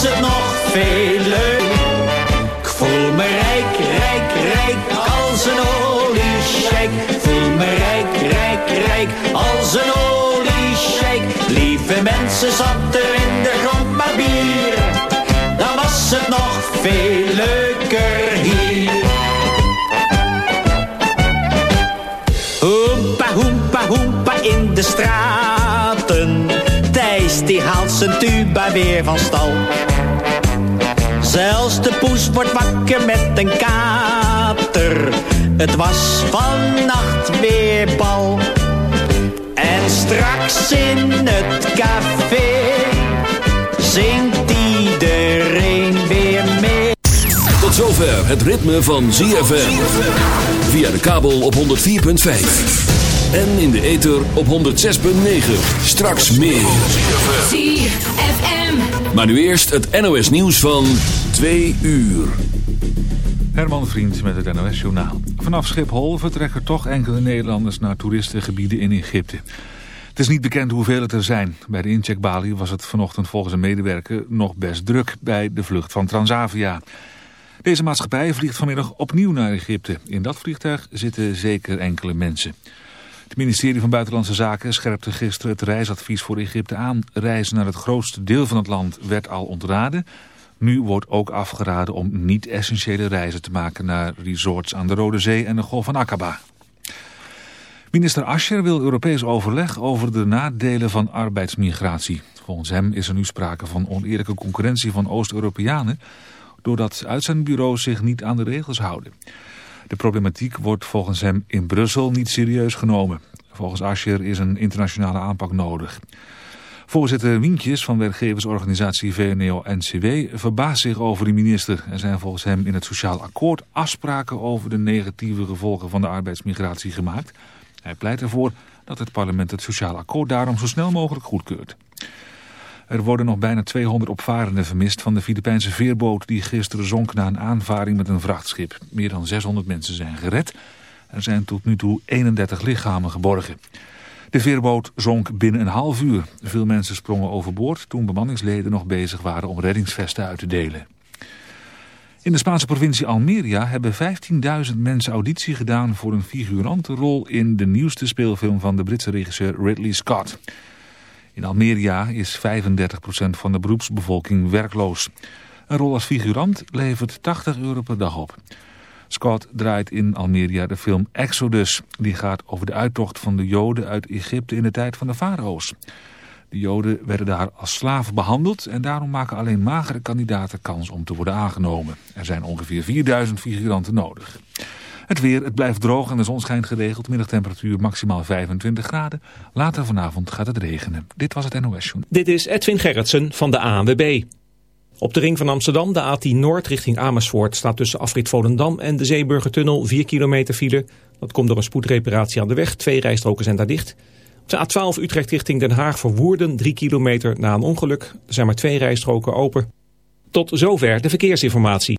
was het nog veel leuk. Ik voel me rijk, rijk, rijk, als een oliesjek. Voel me rijk, rijk, rijk, als een oliesjek. Lieve mensen, zat er in de grond maar bier. Dan was het nog veel leuker hier. Hoempa, hoempa, hoempa in de straten. Die haalt zijn tuba weer van stal. Zelfs de poes wordt wakker met een kater. Het was vannacht weer bal. En straks in het café zingt iedereen weer mee. Tot zover het ritme van ZFM. Via de kabel op 104.5. En in de ether op 106.9. Straks meer. ZFM. Maar nu eerst het NOS nieuws van 2 uur. Herman Vriend met het NOS Journaal. Vanaf Schiphol vertrekken toch enkele Nederlanders naar toeristengebieden in Egypte. Het is niet bekend hoeveel het er zijn. Bij de incheckbalie was het vanochtend volgens een medewerker nog best druk bij de vlucht van Transavia. Deze maatschappij vliegt vanmiddag opnieuw naar Egypte. In dat vliegtuig zitten zeker enkele mensen. Het ministerie van Buitenlandse Zaken scherpte gisteren het reisadvies voor Egypte aan. Reizen naar het grootste deel van het land werd al ontraden. Nu wordt ook afgeraden om niet-essentiële reizen te maken naar resorts aan de Rode Zee en de Golf van Aqaba. Minister Ascher wil Europees overleg over de nadelen van arbeidsmigratie. Volgens hem is er nu sprake van oneerlijke concurrentie van Oost-Europeanen... doordat uitzendbureaus zich niet aan de regels houden. De problematiek wordt volgens hem in Brussel niet serieus genomen. Volgens Ascher is een internationale aanpak nodig. Voorzitter Wientjes van werkgeversorganisatie VNO-NCW verbaast zich over de minister. Er zijn volgens hem in het sociaal akkoord afspraken over de negatieve gevolgen van de arbeidsmigratie gemaakt. Hij pleit ervoor dat het parlement het sociaal akkoord daarom zo snel mogelijk goedkeurt. Er worden nog bijna 200 opvarenden vermist van de Filipijnse veerboot die gisteren zonk na een aanvaring met een vrachtschip. Meer dan 600 mensen zijn gered. Er zijn tot nu toe 31 lichamen geborgen. De veerboot zonk binnen een half uur. Veel mensen sprongen overboord toen bemanningsleden nog bezig waren om reddingsvesten uit te delen. In de Spaanse provincie Almeria hebben 15.000 mensen auditie gedaan voor een figurantenrol in de nieuwste speelfilm van de Britse regisseur Ridley Scott. In Almeria is 35% van de beroepsbevolking werkloos. Een rol als figurant levert 80 euro per dag op. Scott draait in Almeria de film Exodus. Die gaat over de uittocht van de Joden uit Egypte in de tijd van de farao's. De Joden werden daar als slaven behandeld en daarom maken alleen magere kandidaten kans om te worden aangenomen. Er zijn ongeveer 4000 figuranten nodig. Het weer, het blijft droog en de zon schijnt geregeld. Middagtemperatuur maximaal 25 graden. Later vanavond gaat het regenen. Dit was het NOS Journal. Dit is Edwin Gerritsen van de ANWB. Op de ring van Amsterdam, de A10 Noord richting Amersfoort... staat tussen afrit Volendam en de Zeeburgertunnel 4 kilometer file. Dat komt door een spoedreparatie aan de weg. Twee rijstroken zijn daar dicht. Op de A12 Utrecht richting Den Haag voor Woerden 3 kilometer na een ongeluk. Er zijn maar twee rijstroken open. Tot zover de verkeersinformatie.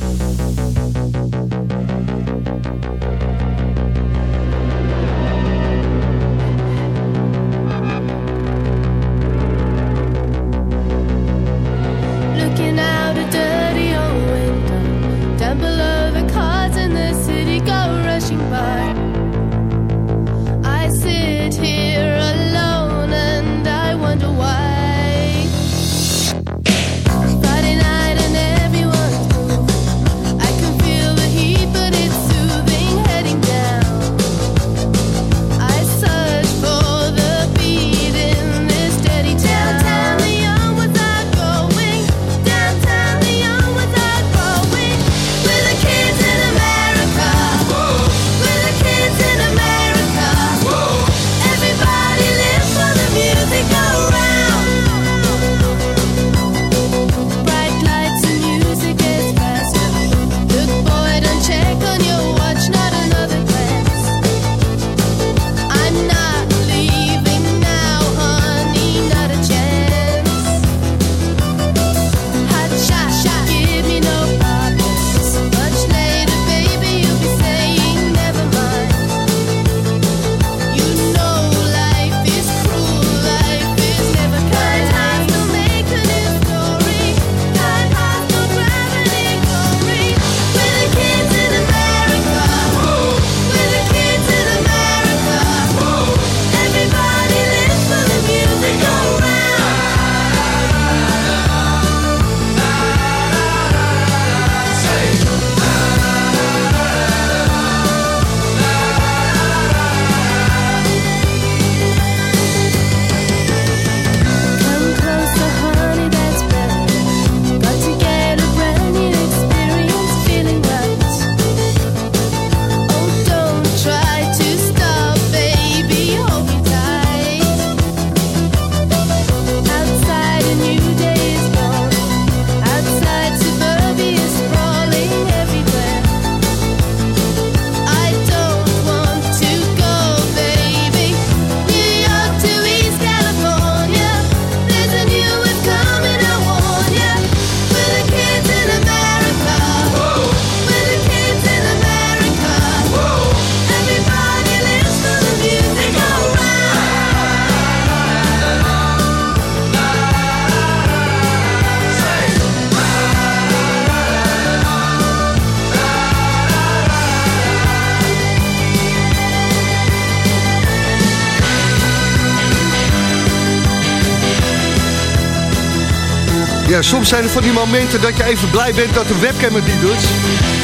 Ja, soms zijn er van die momenten dat je even blij bent dat de webcam het niet doet.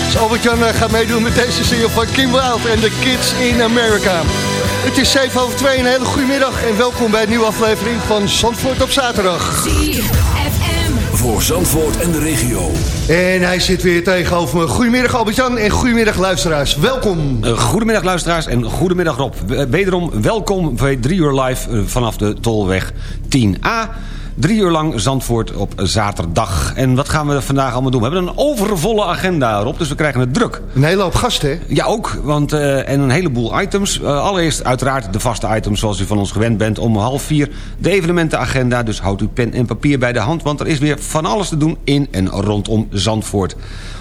Dus Albert-Jan eh, gaat meedoen met deze single van Kim Wilde en The Kids in America. Het is 7 over 2, een hele goede middag en welkom bij een nieuwe aflevering van Zandvoort op zaterdag. ZFM. Voor Zandvoort en de regio. En hij zit weer tegenover me. Goedemiddag Albert-Jan en goedemiddag luisteraars. Welkom. Uh, goedemiddag luisteraars en goedemiddag Rob. Wederom welkom bij 3 uur live vanaf de Tolweg 10A. Drie uur lang Zandvoort op zaterdag. En wat gaan we vandaag allemaal doen? We hebben een overvolle agenda erop, dus we krijgen het druk. Een hele hoop gasten, hè? Ja, ook. Want, uh, en een heleboel items. Uh, allereerst uiteraard de vaste items zoals u van ons gewend bent. Om half vier de evenementenagenda. Dus houdt uw pen en papier bij de hand. Want er is weer van alles te doen in en rondom Zandvoort.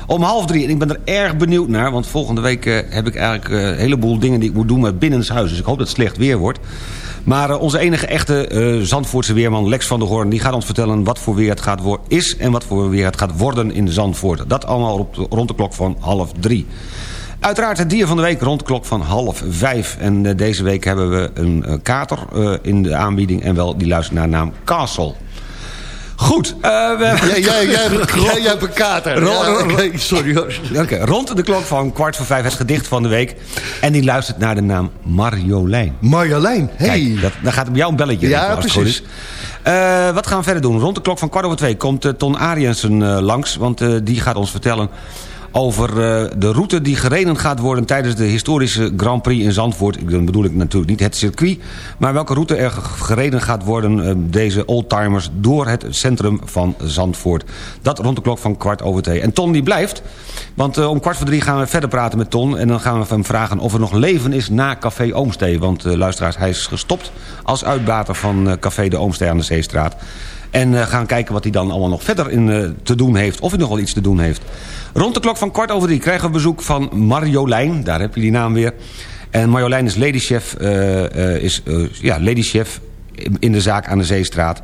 Om half drie, en ik ben er erg benieuwd naar... want volgende week uh, heb ik eigenlijk een heleboel dingen die ik moet doen met binnenshuis. Dus ik hoop dat het slecht weer wordt. Maar uh, onze enige echte Zandvoortse weerman Lex van der Hoorn... die gaat ons vertellen wat voor weer het gaat is... en wat voor weer het gaat worden in Zandvoort. Dat allemaal op rond de klok van half drie. Uiteraard het dier van de week rond de klok van half vijf. En deze week hebben we een kater in de aanbieding... en wel die luistert naar naam Castle. Goed. eh, we Ja, jij, jij, hebt, jij, jij hebt een kater. Ro- Ja, ro- oké, sorry hoor. Rond de klok van kwart voor vijf het gedicht van de week. En die luistert naar de naam Marjolein. Marjolein, hey. Kijk, dat, dan gaat bij jou een belletje. Ja, precies. Eh, wat gaan we verder doen? Rond de klok van kwart over twee komt eh, Ton Ariensen langs. Want die gaat ons vertellen over eh, de route die gereden gaat worden... tijdens de historische Grand Prix in Zandvoort. Ik- bedoel ik natuurlijk niet het circuit... maar welke route er gereden gaat worden... eh, deze oldtimers door het centrum van Zandvoort. Dat rond de klok van kwart over twee. En Ton die blijft, want eh, om kwart voor drie gaan we verder praten met Ton... en dan gaan we hem vragen of er nog leven is na Café Oomstee. Want luisteraars, hij is gestopt als uitbater van Café de Oomstee aan de Zeestraat. En eh, gaan kijken wat hij dan allemaal nog verder in, eh, te doen heeft. Of hij nog wel iets te doen heeft. Rond de klok van kwart over drie krijgen we bezoek van Marjolein. Daar heb je die naam weer. En Marjolein is ladychef, eh, is, ja, ladychef in de zaak aan de Zeestraat.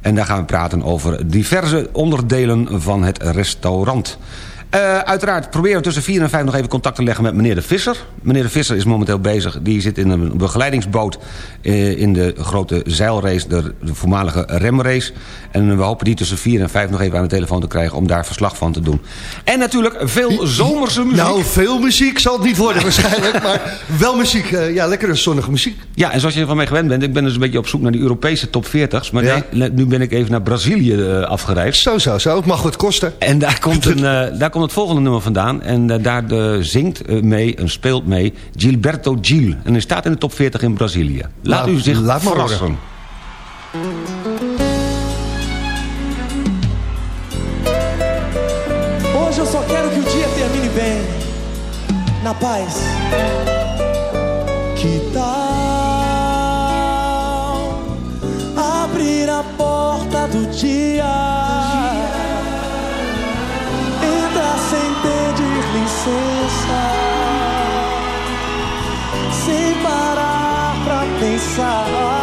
En daar gaan we praten over diverse onderdelen van het restaurant. Eh, uiteraard proberen we tussen 4 en 5 nog even contact te leggen met meneer de Visser. Meneer de Visser is momenteel bezig. Die zit in een begeleidingsboot eh, in de grote zeilrace, de, de voormalige remrace. En we hopen die tussen 4 en 5 nog even aan de telefoon te krijgen om daar verslag van te doen. En natuurlijk veel zomerse muziek. Nou, veel muziek zal het niet worden waarschijnlijk, maar wel muziek. eh, ja, lekkere zonnige muziek. Ja, en zoals je van mij gewend bent, ik ben dus een beetje op zoek naar die Europese top 40's. Maar Ja. nee, nu ben ik even naar Brazilië afgereisd. Zo, zo, zo. Het mag wat kosten. En daar komt, een, daar komt het volgende nummer vandaan. En eh, daar eh, zingt eh, mee en speelt mee Gilberto Gil. En hij staat in de top 40 in Brazilië. Laat, Laat- u zich laat verrassen. Hoje eu só quero que o dia termine bem, na paz. Que tal passar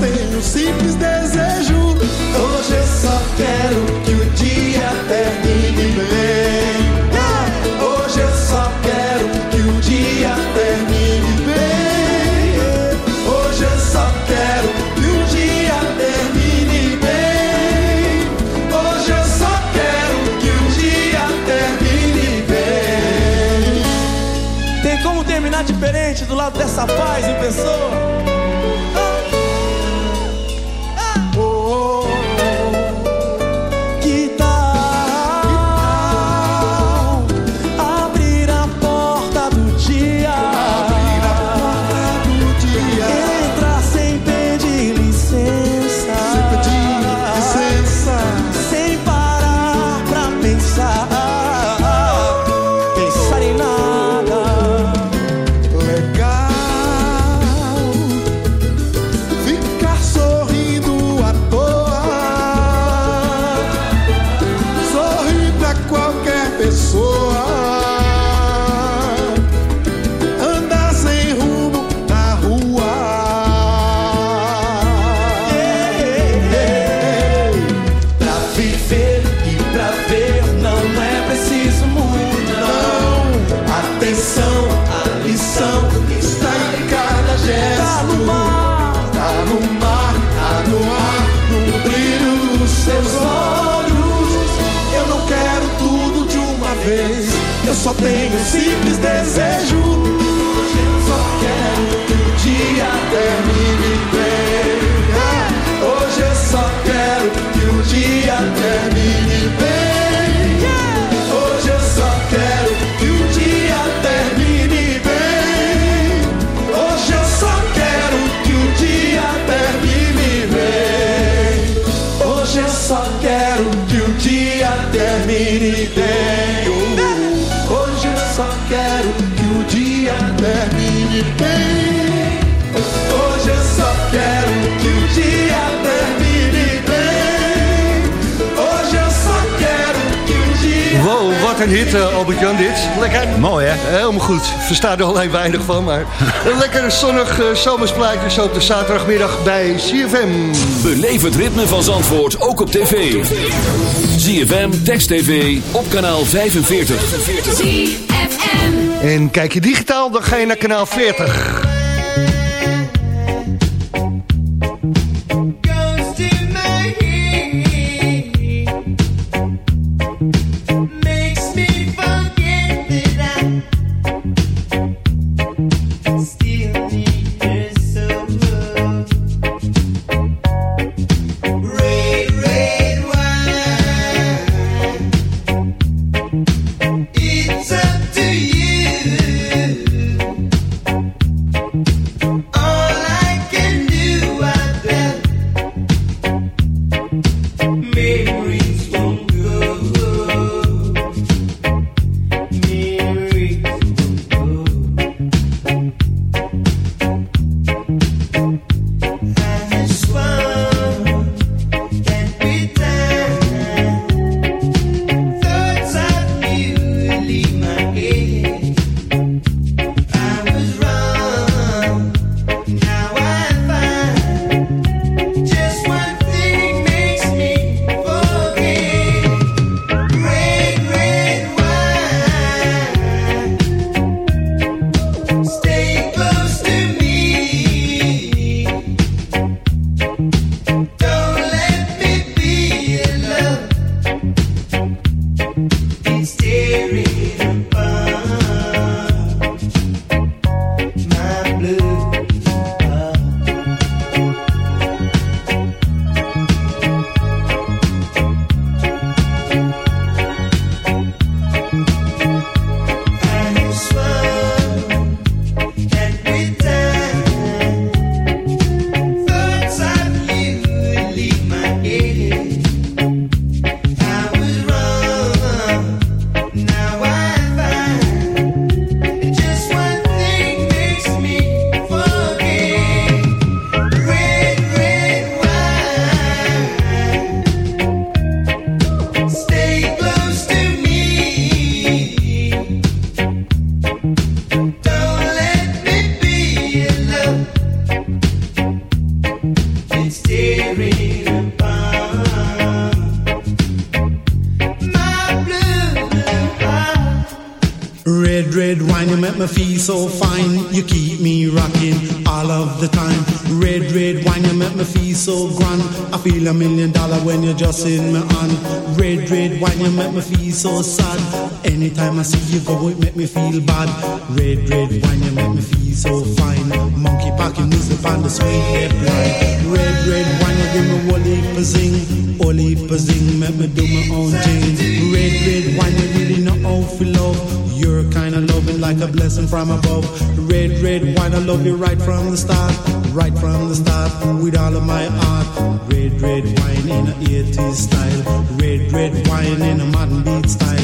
tenho simples desejo. Hoje eu só quero tenho simples desejo. Hoje eu só quero que o dia termine bem. Hoje eu só quero que o dia termine bem. Hoje eu só quero que o dia termine bem. Hoje eu só quero que o dia termine bem. Hoje eu só quero que o dia termine bem. een hit, eh, Albert-Jan, dit. Lekker. Mooi, hè? Helemaal goed. Versta er alleen weinig van, maar... een lekker zonnig uh, zo op de zaterdagmiddag bij CFM. Beleef het ritme van Zandvoort, ook op tv. CFM Text TV, op kanaal 45. 45. En kijk je digitaal, dan ga je naar kanaal 40. in a modern beat style.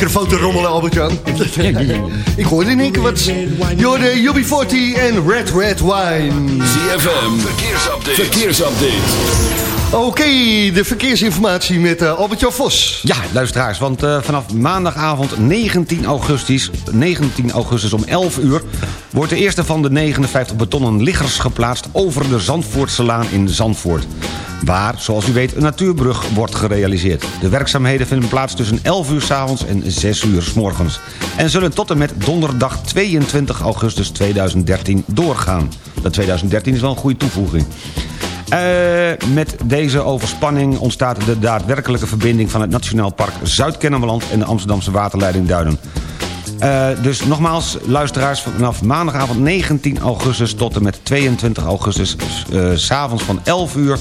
Microfoon te rommelen, Albert-Jan? Ik hoorde in één keer wat. Jorde, UB40 en Red Red Wine. ZFM, verkeersupdate. verkeersupdate. Oké, de verkeersinformatie met eh, Albert-Jan Vos. Ja, luisteraars, want eh, vanaf maandagavond 19 augustus, 19 augustus om 11 uur... wordt de eerste van de 59 betonnen liggers geplaatst over de Zandvoortselaan in Zandvoort. Waar, zoals u weet, een natuurbrug wordt gerealiseerd. De werkzaamheden vinden plaats tussen 11 uur s avonds en 6 uur s morgens. En zullen tot en met donderdag 22 augustus 2013 doorgaan. Dat 2013 is wel een goede toevoeging. Eh, met deze overspanning ontstaat de daadwerkelijke verbinding... van het Nationaal Park Zuid-Kennemerland en de Amsterdamse waterleiding Duinen. Eh, dus nogmaals, luisteraars, vanaf maandagavond 19 augustus... tot en met 22 augustus, eh, s s'avonds van 11 uur...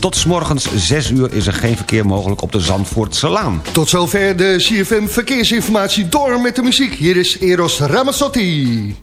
tot morgens 6 uur is er geen verkeer mogelijk op de Zandvoortse Laan. Tot zover de CFM Verkeersinformatie. Door met de muziek. Hier is Eros Ramazzotti.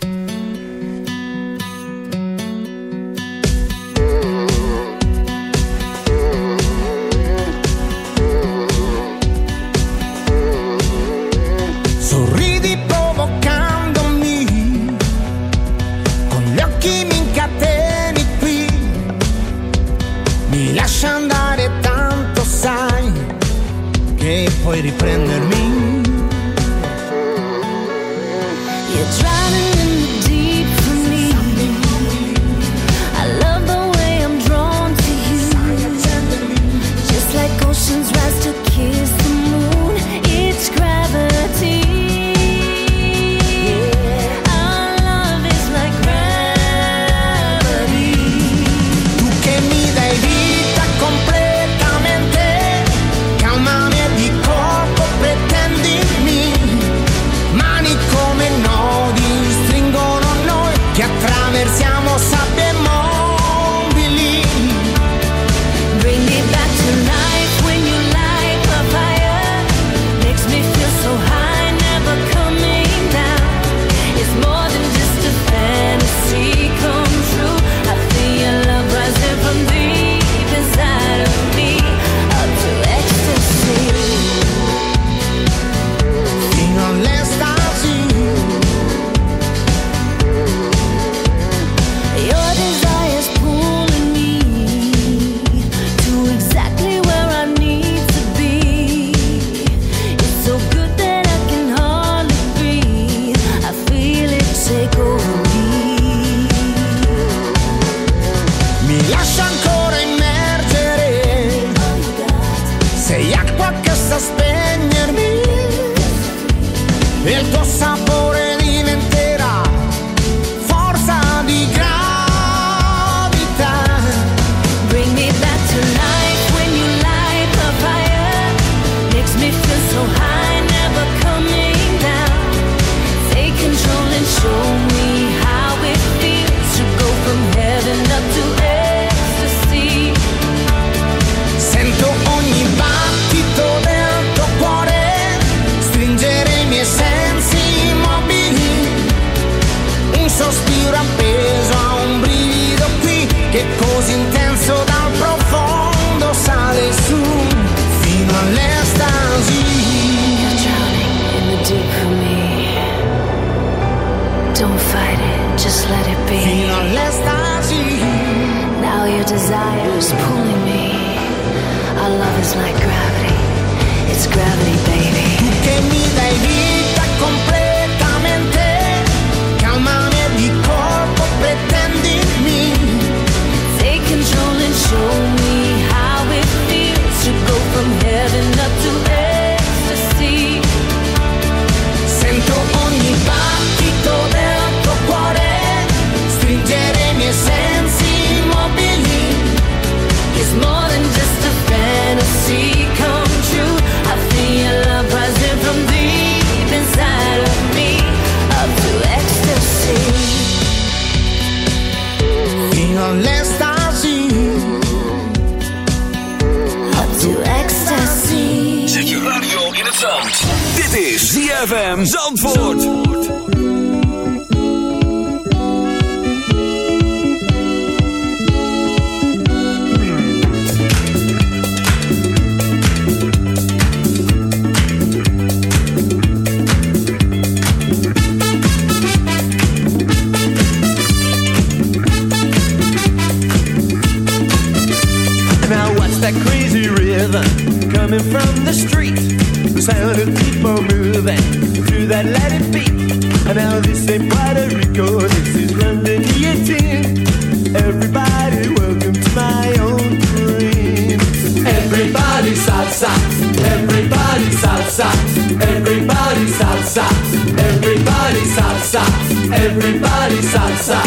Desire is pulling me. Our love is like gravity. It's gravity, baby. ZFM Zandvoort. Zandvoort. coming from the the sound of people moving to that Latin beat. And now this ain't Puerto Rico, this is London guillotine. Everybody, welcome to my own dream. Everybody salsa, everybody salsa, everybody salsa, everybody salsa, everybody salsa,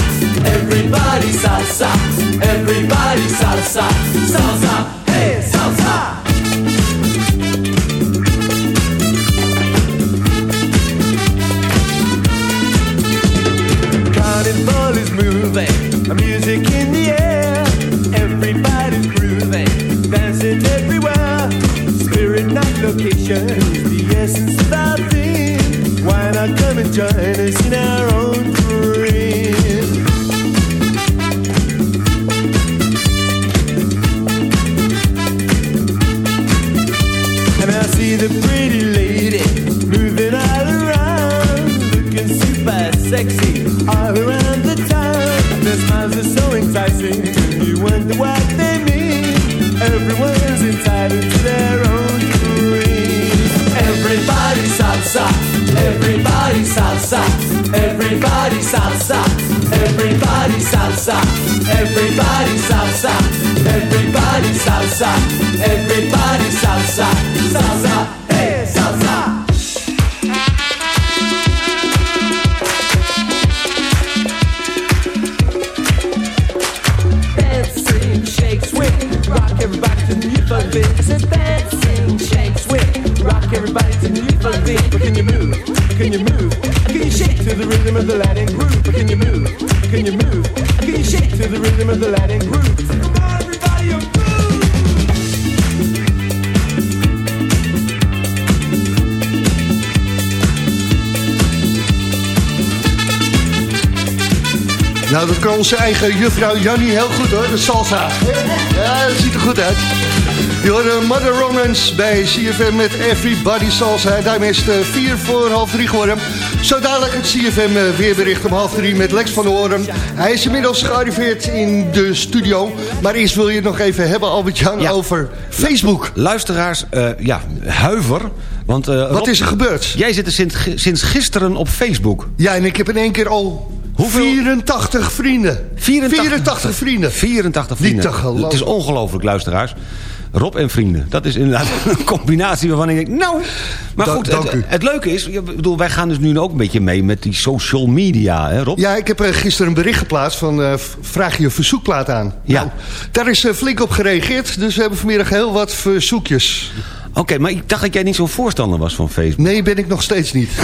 everybody salsa, salsa. Juffrouw Jannie heel goed hoor, de salsa. Ja, dat ziet er goed uit. Je hoorde Mother Romans bij CFM met Everybody Salsa. Daarmee is het eh, vier voor half drie geworden. Zo dadelijk het CFM eh, weerbericht om half drie met Lex van Horen. Hij is inmiddels gearriveerd in de studio. Maar eerst wil je het nog even hebben, Albert-Jan, over Facebook. Luisteraars, eh, ja, huiver. Want, eh, Wat Rob, is er gebeurd? Jij zit er sinds, sinds gisteren op Facebook. Ja, en ik heb in één keer al 84 vrienden. 84, vrienden. 84 Niet vrienden. te geloven. Het is ongelooflijk, luisteraars. Rob en vrienden. Dat is inderdaad een combinatie waarvan ik denk, nou... Maar Da- goed, dank het, leuke is, ik bedoel, wij gaan dus nu ook een beetje mee met die social media, hè Rob? Ja, ik heb eh, gisteren een bericht geplaatst van eh, vraag je verzoekplaat aan. Ja. Nou, daar is eh, flink op gereageerd, dus we hebben vanmiddag heel wat verzoekjes. Oké, maar ik dacht dat jij niet zo'n voorstander was van Facebook. Nee, ben ik nog steeds niet.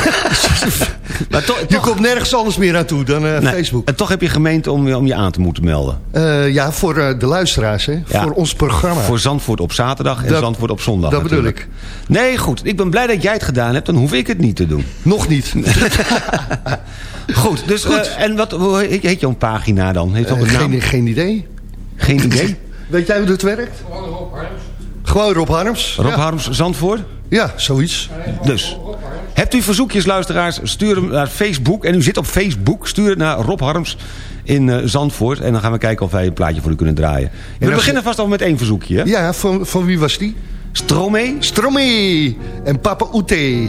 Maar toch, Je komt nergens anders meer aan toe dan eh, Nee, Facebook. En toch heb je gemeend om, je- om je aan te moeten melden. Eh, ja, voor eh, de luisteraars, hè? Ja. voor ons programma. Voor Zandvoort op zaterdag en Dat- Zandvoort op zondag dat bedoel natuurlijk. Nee, goed. Ik ben blij dat jij het gedaan hebt. Dan hoef ik het niet te doen. Nog niet. Goed, dus, eh, en wat, hoe heet, jouw pagina dan? Heeft dat Eh, een naam? geen, geen idee. Geen idee? Weet jij hoe dat werkt? Gewoon Rob Harms. Rob ja. Harms Zandvoort? Ja, zoiets. Dus. Hebt u verzoekjes, luisteraars? Stuur hem naar Facebook. En u zit op Facebook. Stuur het naar Rob Harms in eh, Zandvoort. En dan gaan we kijken of wij een plaatje voor u kunnen draaien. We beginnen vast al met één verzoekje. Hè? Ja, van, van wie was die? Stromee. Stromee en Papa Oete.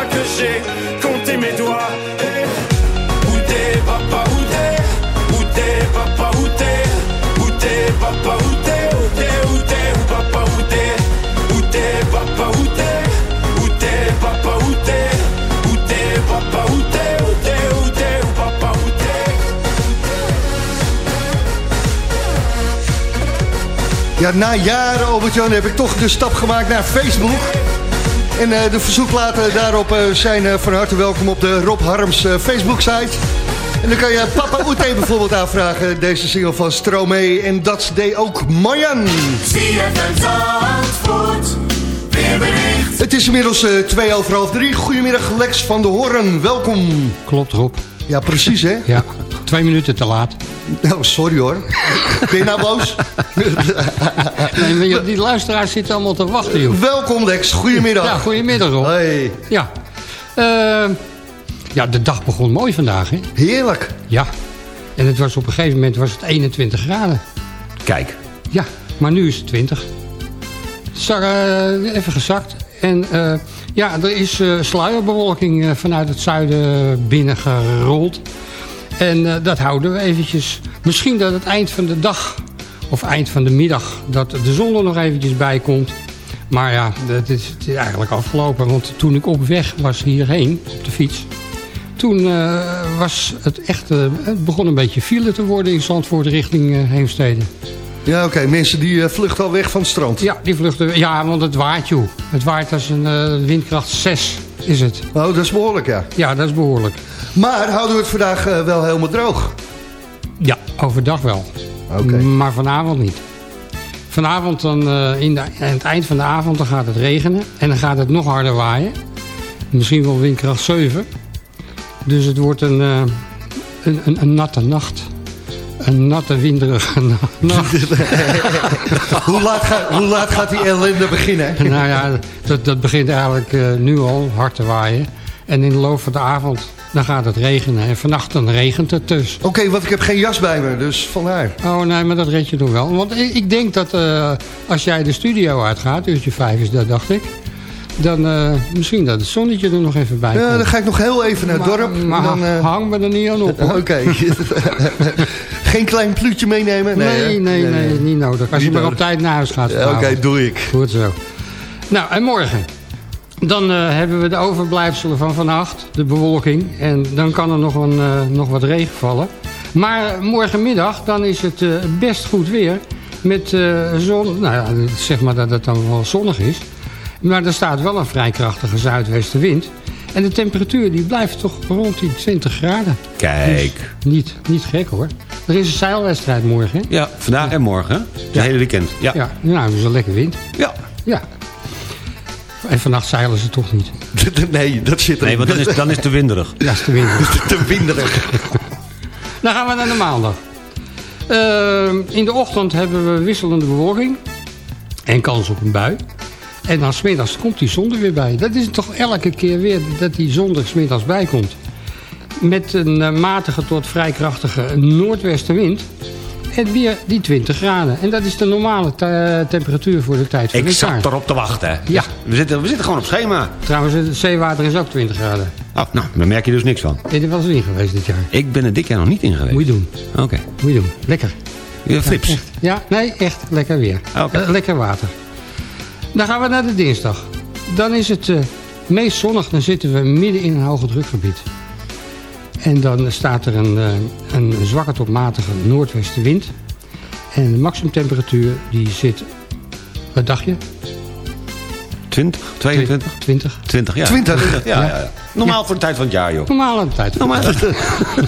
compté mes doigts. Eh, Où t'es papa, où t'es Où t'es papa, où t'es Où t'es papa, où t'es Où t'es, où t'es, où papa, où t'es Où t'es papa, où t'es Où t'es papa, où t'es Où t'es papa, papa, où t'es Ja, na jaren, Albert-Jan, heb ik toch de stap gemaakt naar Facebook. En eh, de verzoekplaten daarop eh, zijn eh, van harte welkom op de Rob Harms Facebook-site. En dan kan je Papa Oete bijvoorbeeld aanvragen, deze single van Stromae. En dat deed ook Marjan. Het is inmiddels eh, twee over half drie. Goedemiddag Lex van de Hoorn, welkom. Klopt, Rob. Ja, precies hè? Ja, twee minuten te laat. Nou, sorry hoor. Ben je nou boos? Nee, maar die luisteraars zitten allemaal te wachten, joh. Welkom Lex, goedemiddag. Ja, goedemiddag, Rob. Hey. Ja. Eh, ja, de dag begon mooi vandaag, hè? Heerlijk. Ja. En het was op een gegeven moment was het 21 graden. Kijk. Ja, maar nu is het 20. Zak, eh, even gezakt. En eh, ja, er is eh, sluierbewolking eh, vanuit het zuiden binnengerold. En eh, dat houden we eventjes. Misschien dat het eind van de dag of eind van de middag... dat de zon er nog eventjes bij komt. Maar ja, dat is, het is eigenlijk afgelopen. Want toen ik op weg was hierheen, op de fiets... toen eh, was het echt... eh, het begon een beetje file te worden in Zandvoort richting Heemstede. Ja, oké. Mensen die vluchten al weg van het strand. Ja, die vluchten. Ja, want het waait, joh. Het waait als een windkracht 6 is het. Oh, dat is behoorlijk, ja. Ja, dat is behoorlijk. Maar houden we het vandaag eh, wel helemaal droog? Ja, overdag wel. Maar vanavond niet. Vanavond dan, eh, in de, aan het eind van de avond dan gaat het regenen. En dan gaat het nog harder waaien. Misschien wel windkracht 7. Dus het wordt een, eh, een, een, een natte nacht. Een natte, winderige na- nacht. hoe, laat ga- hoe laat gaat die ellende beginnen? nou ja, dat, dat begint eigenlijk nu al hard te waaien. En in de loop van de avond dan gaat het regenen. En vannacht dan regent het dus. Oké, want ik heb geen jas bij me, dus vandaar. Oh nee, maar dat red je nog wel. Want ik, ik denk dat eh, als jij de studio uitgaat, uurtje vijf is dat, dacht ik. Dan eh, misschien dat het zonnetje er nog even bij Ja, komt. dan ga ik nog heel even naar het Maar- dorp. Maar dan, eh, hang me er niet aan op. Oké. geen klein pluutje meenemen? Nee, nee, nee, niet nodig. Als je maar op tijd naar huis gaat. Ja, Oké, doe ik. Goed zo. Nou, en morgen. Dan eh, hebben we de overblijfselen van vannacht, de bewolking. En dan kan er nog, een, eh, nog wat regen vallen. Maar morgenmiddag, dan is het eh, best goed weer. Met zon, nou ja, zeg maar dat het dan wel zonnig is. Maar er staat wel een vrij krachtige zuidwestenwind. En de temperatuur die blijft toch rond die 20 graden. Kijk. Dus niet, niet gek hoor. Er is een zeilwedstrijd morgen. hè? Ja, vandaag en morgen. Het Ja. hele weekend. Ja. Ja, nou, dat is een lekker wind. Ja. Ja. En vannacht zeilen ze toch niet. nee, dat zit er Nee, want dan is, dan is het te winderig. Ja, is te winderig. te winderig. Dan gaan we naar de maandag. Ehm, in de ochtend hebben we wisselende bewolking. En kans op een bui. En dan smiddags komt die zon er weer bij. Dat is toch elke keer weer dat die zon er 's middags bij komt. Met een eh, matige tot vrij krachtige noordwestenwind. En weer die 20 graden. En dat is de normale te- temperatuur voor de tijd van Ik zat erop te wachten. Ja. We zitten, we zitten gewoon op schema. Trouwens, het zeewater is ook 20 graden. Oh, nou, daar merk je dus niks van. Ben je er wel eens in geweest dit jaar? Ik ben er dit jaar nog niet in geweest. Moet je doen. Oké. Moet je doen. Lekker. Ja, flips. Ja, nee, echt lekker weer. Oké. Eh, lekker water. Dan gaan we naar de dinsdag. Dan is het eh, meest zonnig. Dan zitten we midden in een hoge drukgebied. En dan staat er een, eh, een zwakke tot matige noordwestenwind. En de maximumtemperatuur die zit... Wat dacht je? 20, 22? 20. 20, ja. 20? Ja, ja, ja. Normaal voor de tijd van het jaar, joh. Normale tijd. Normaal.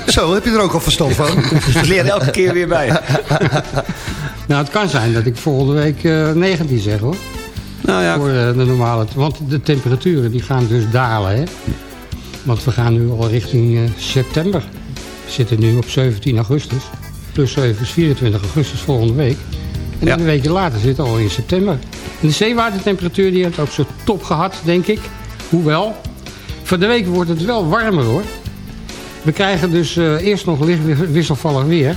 Zo, heb je er ook al verstand van? Dat leert elke keer weer bij. Nou, het kan zijn dat ik volgende week eh 19 zeg hoor. Nou ja. Voor eh, de normale. Want de temperaturen die gaan dus dalen. Hè? Want we gaan nu al richting eh, september. We zitten nu op 17 augustus. Plus 7 is 24 augustus volgende week. En een weekje later zitten we al in september. En de zeewatertemperatuur die heeft ook zo top gehad, denk ik. Hoewel, van de week wordt het wel warmer hoor. We krijgen dus eh, eerst nog licht wisselvallig weer.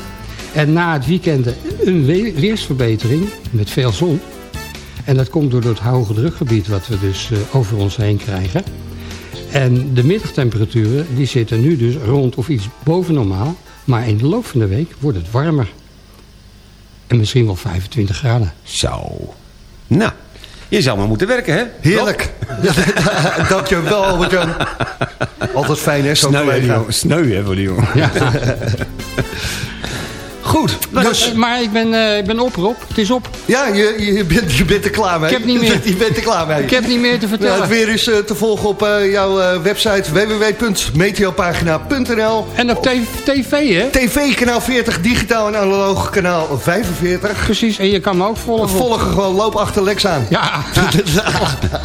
En na het weekend een we- weersverbetering met veel zon. En dat komt door het hoge drukgebied wat we dus eh, over ons heen krijgen. En de middagtemperaturen die zitten nu dus rond of iets boven normaal. Maar in de loop van de week wordt het warmer. En misschien wel 25 graden. Zo. Nou, je zou maar moeten werken, hè? Heerlijk. Dankjewel, Albert-Jan. Altijd fijn, hè, zo'n Sneu, hè, die collega. jongen. Sneu, hè, voor die jongen. Ja. Goed. Dus, maar ik ben, eh, ik ben op, Rob. Het is op. Ja, je, je, bent, je bent er klaar mee. Ik heb niet meer. Je bent er klaar mee. Ik heb niet meer te vertellen. Het weer is eh, te volgen op eh, jouw website www.meteopagina.nl En op tv, hè? TV kanaal 40, digitaal en analoog kanaal 45. Precies, en je kan me ook volgen. Volgen gewoon, loop achter Lex aan. Ja.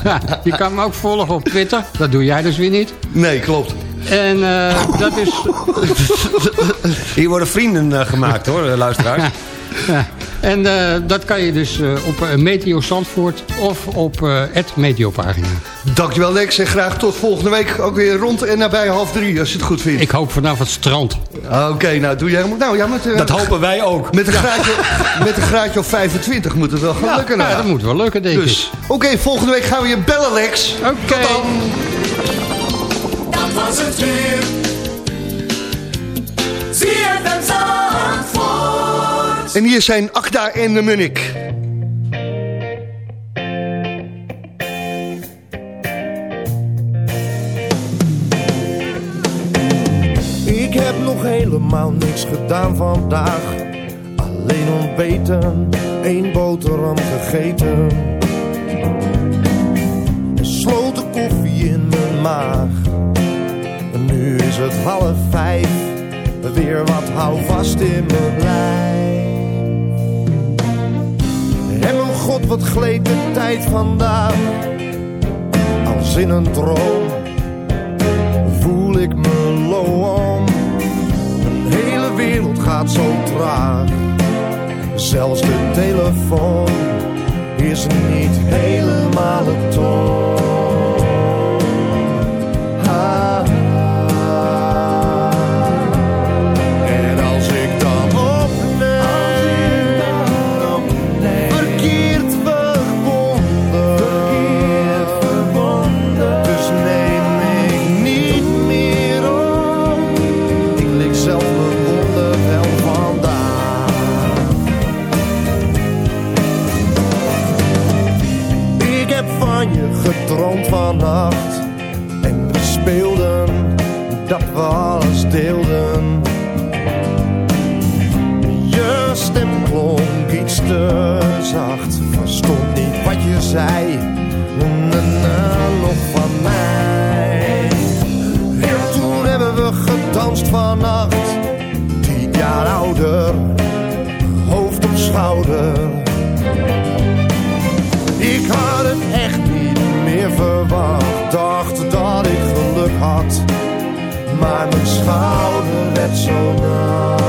Ja, je kan me ook volgen op Twitter. Dat doe jij dus weer niet. Nee, klopt. En eh, dat is... Hier worden vrienden eh, gemaakt, hoor, eh, luisteraars. Ja. En eh, dat kan je dus eh, op eh, Meteo Zandvoort of op eh het Meteopagina. Dankjewel Lex en graag tot volgende week ook weer rond en nabij half drie als je het goed vindt. Ik hoop vanaf het strand. Oké, nou doe je helemaal... Nou, ja, met, Dat hopen wij ook. Met een, graadje, met een graadje of 25 moet het wel gaan lukken. Ja, nou. dat moet wel lukken, denk Dus, oké, volgende week gaan we je bellen, Lex. ik. Oké. Was het weer. ZFM Zandvoort. En hier zijn Akda en de Munnik. Ik heb nog helemaal niks gedaan vandaag. Alleen ontbeten, één boterham gegeten. Een sloten koffie in mijn maag. Nu is het half vijf, weer wat houvast in mijn lijf. En mijn god, wat gleed de tijd vandaag. Als in een droom voel ik me loom. Een hele wereld gaat zo traag. Zelfs de telefoon is niet helemaal het toon. Maar mijn schouder werd zo nat.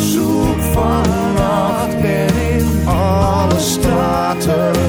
Zoek vannacht en in alle straten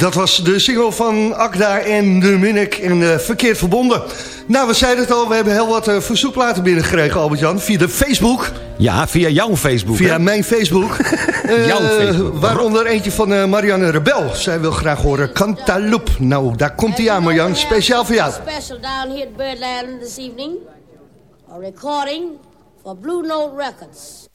dat was de single van Akda en de Munnik en eh, verkeerd verbonden. Nou, we zeiden het al, we hebben heel wat uh, verzoekplaten binnengekregen, Albert-Jan, via de Facebook. Ja, via jouw Facebook. Via hè? mijn Facebook. Jouw Eh, Facebook. Waaronder eentje van eh, Marianne Rebel. Zij wil graag horen Cantaloupe. Nou, daar komt hij aan, Marjan. Speciaal voor jou. Special down here at Birdland this evening. A recording for Blue Note Records.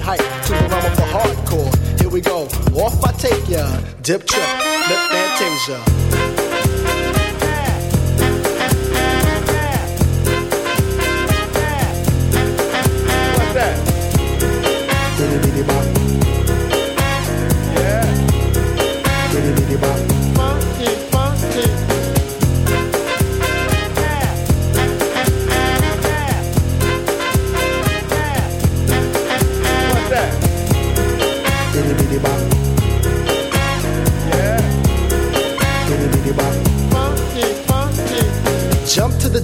An to the realm of the hardcore. Here we go, off I take ya. Dip trip, lip fantasia. That?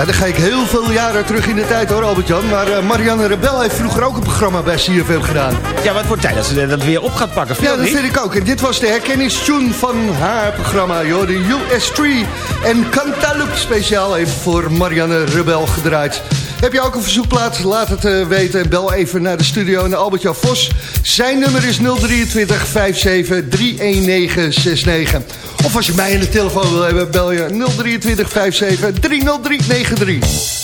Ja, dan ga ik heel veel jaren terug in de tijd hoor, Albert-Jan. Maar eh, Marianne Rebel heeft vroeger ook een programma bij CFM gedaan. Ja, wat wordt tijd dat ze dat weer op gaat pakken. Ja, dat vind ik ook. En dit was de herkenningstune van haar programma, joh. De US3 en Cantaloupe speciaal even voor Marianne Rebel gedraaid. Heb je ook een verzoekplaats? Laat het eh, weten en bel even naar de studio naar Albert Jan Vos. Zijn nummer is 023 57 31969. Of als je mij in de telefoon wil hebben, bel je 023 57 30393.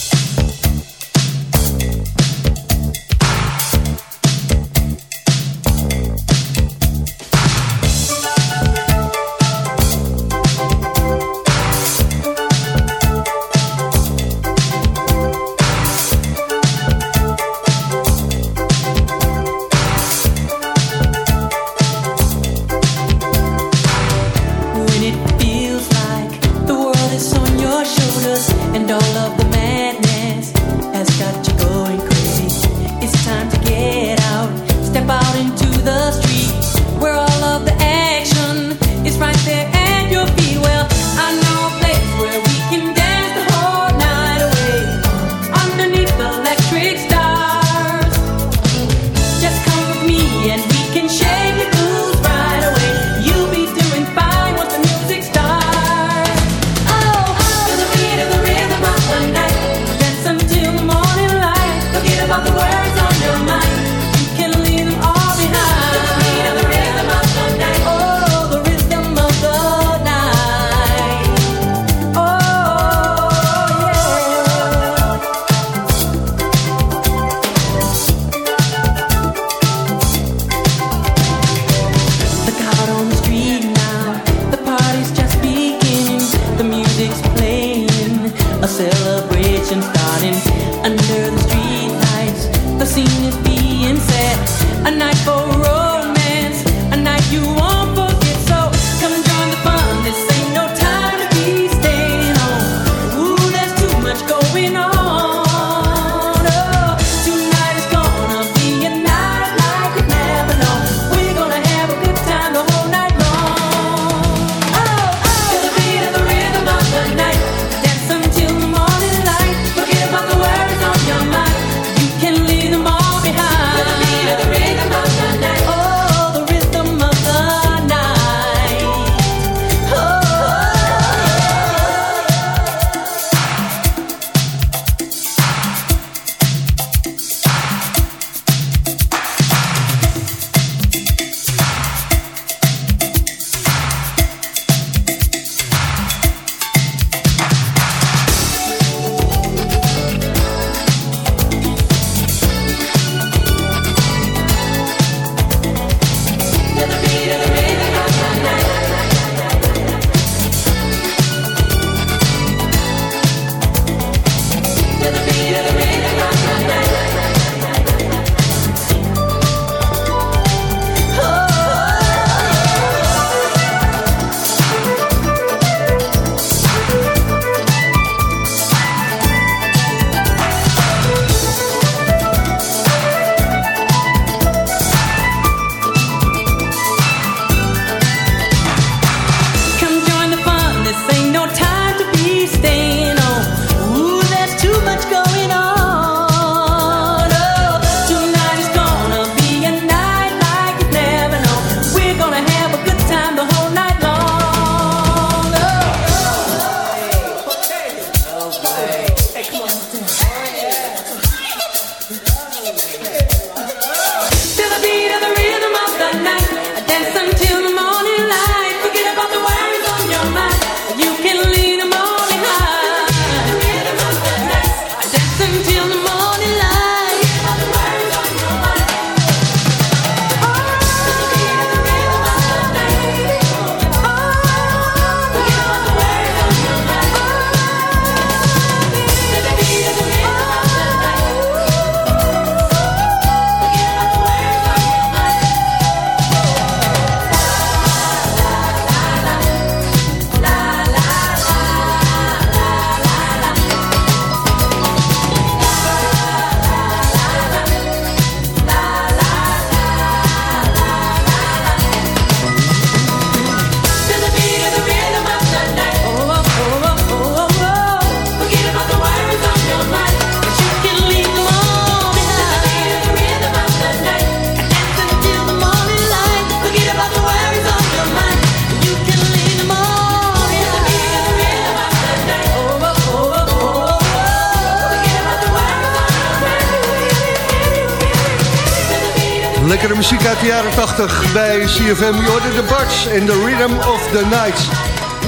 CFM. Je hoorde de Buds en The Rhythm of the Night.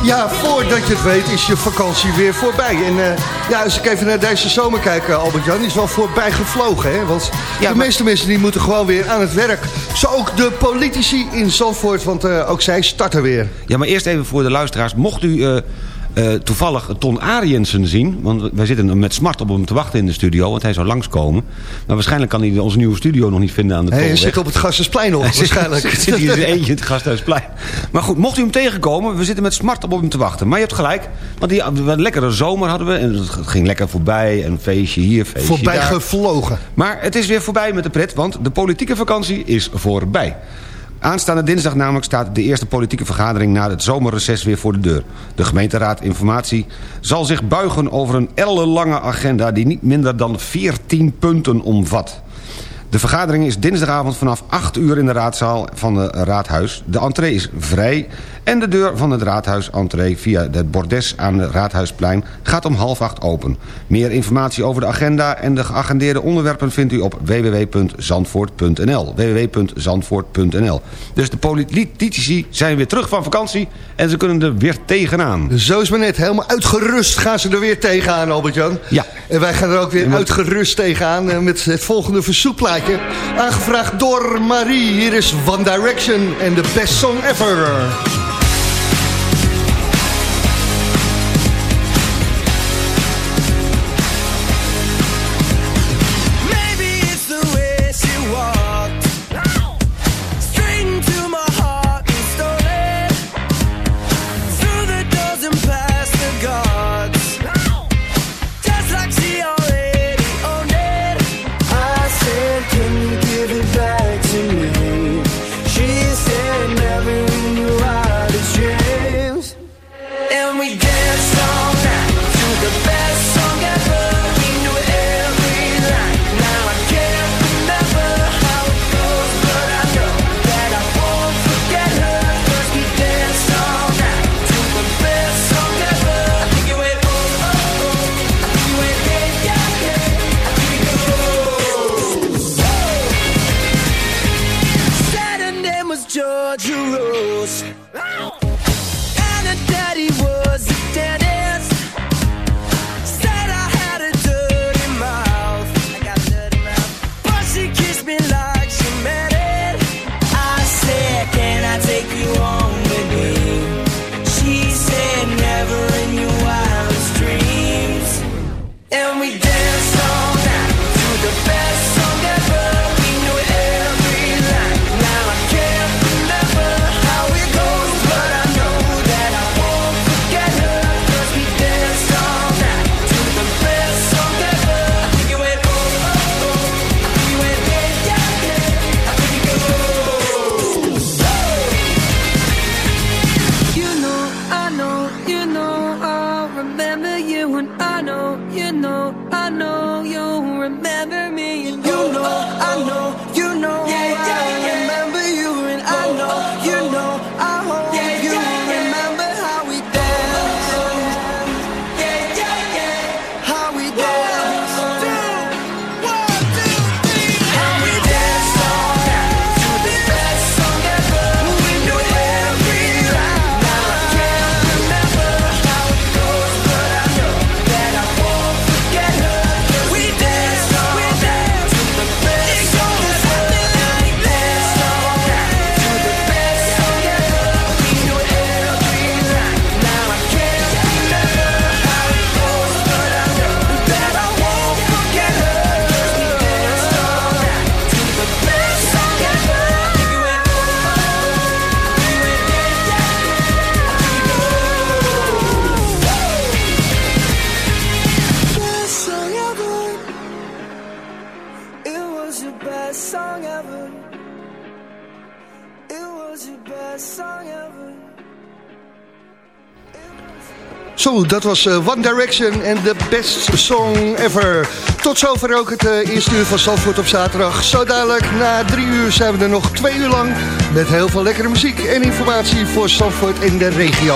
Ja, voordat je het weet is je vakantie weer voorbij. En eh, ja, als ik even naar deze zomer kijk, eh, Albert-Jan, is wel voorbij gevlogen. Hè? Want de meeste mensen die moeten gewoon weer aan het werk. Zo ook de politici in Zandvoort, want eh, ook zij starten weer. Ja, maar eerst even voor de luisteraars. Mocht u eh, toevallig Ton Ariensen zien... want wij zitten met smart op hem te wachten in de studio... want hij zou langskomen. Maar waarschijnlijk kan hij onze nieuwe studio nog niet vinden aan de Hij Tolweg. zit op het Gasthuisplein nog, Hij zit- waarschijnlijk. Zit hier in zijn eentje in het Gasthuisplein. Maar goed, mocht u hem tegenkomen, we zitten met smart op hem te wachten. Maar je hebt gelijk, want die, een lekkere zomer hadden we... en het ging lekker voorbij, en feestje hier, feestje Voorbij daar. gevlogen. Maar het is weer voorbij met de pret, want de politieke vakantie is voorbij. Aanstaande dinsdag namelijk staat de eerste politieke vergadering... na het zomerreces weer voor de deur. De gemeenteraad Informatie zal zich buigen over een ellenlange agenda... die niet minder dan 14 punten omvat. De vergadering is dinsdagavond vanaf 8 uur in de raadzaal van het raadhuis. De entree is vrij en de deur van het raadhuis entree via het bordes aan het raadhuisplein gaat om half acht open. Meer informatie over de agenda en de geagendeerde onderwerpen vindt u op www.zandvoort.nl www.zandvoort.nl Dus de politici zijn weer terug van vakantie en ze kunnen er weer tegenaan. Zo is maar net, helemaal uitgerust gaan ze er weer tegenaan, Albert-Jan. Ja. En wij gaan er ook weer uitgerust tegenaan eh, met het volgende verzoekplaatje. Aangevraagd door Marie. Hier is One Direction en the best song ever. Dat was eh, One Direction en the best song ever. Tot zover ook het eh, eerste uur van Zandvoort op zaterdag. Zo dadelijk, na drie uur zijn we er nog twee uur lang... met heel veel lekkere muziek en informatie voor Zandvoort en de regio.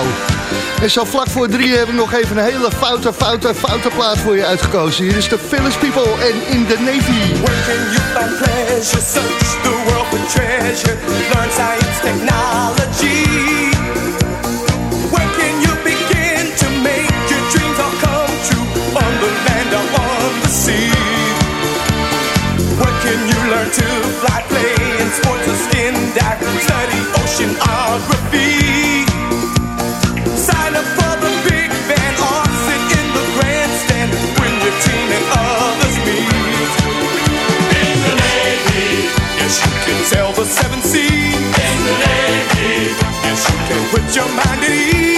En zo vlak voor drie hebben we nog even een hele foute, foute, foute plaat voor je uitgekozen. Hier is de Phyllis People en In the Navy. Working you find pleasure, search the world for treasure. Learn science, technology. Can you learn to fly, sports skin dive? Study oceanography. Sign up for the big band or sit in the grandstand when your team and others meet. The yes can sail the seven seas. The yes can put your mind at ease.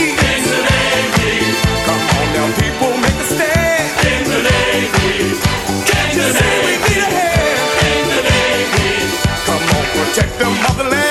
the motherland.